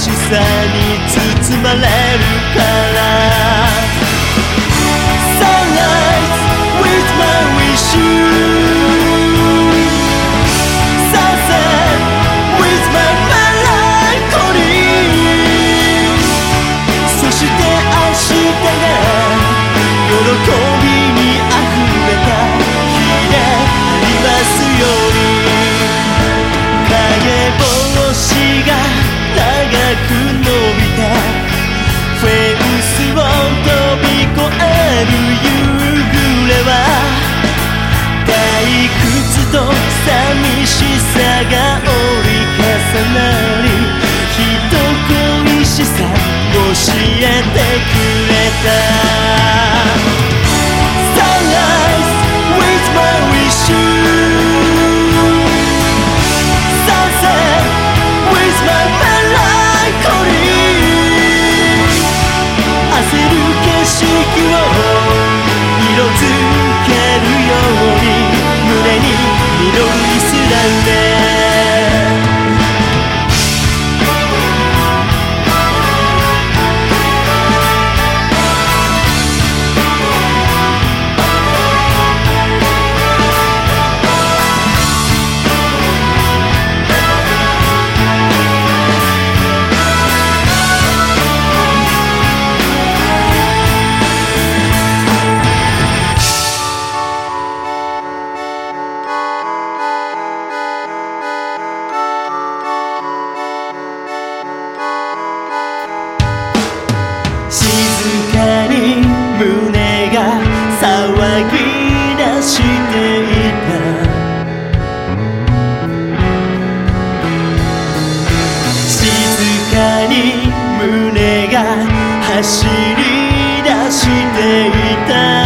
しさに包まれるかしさ教えてくれた。走り出していた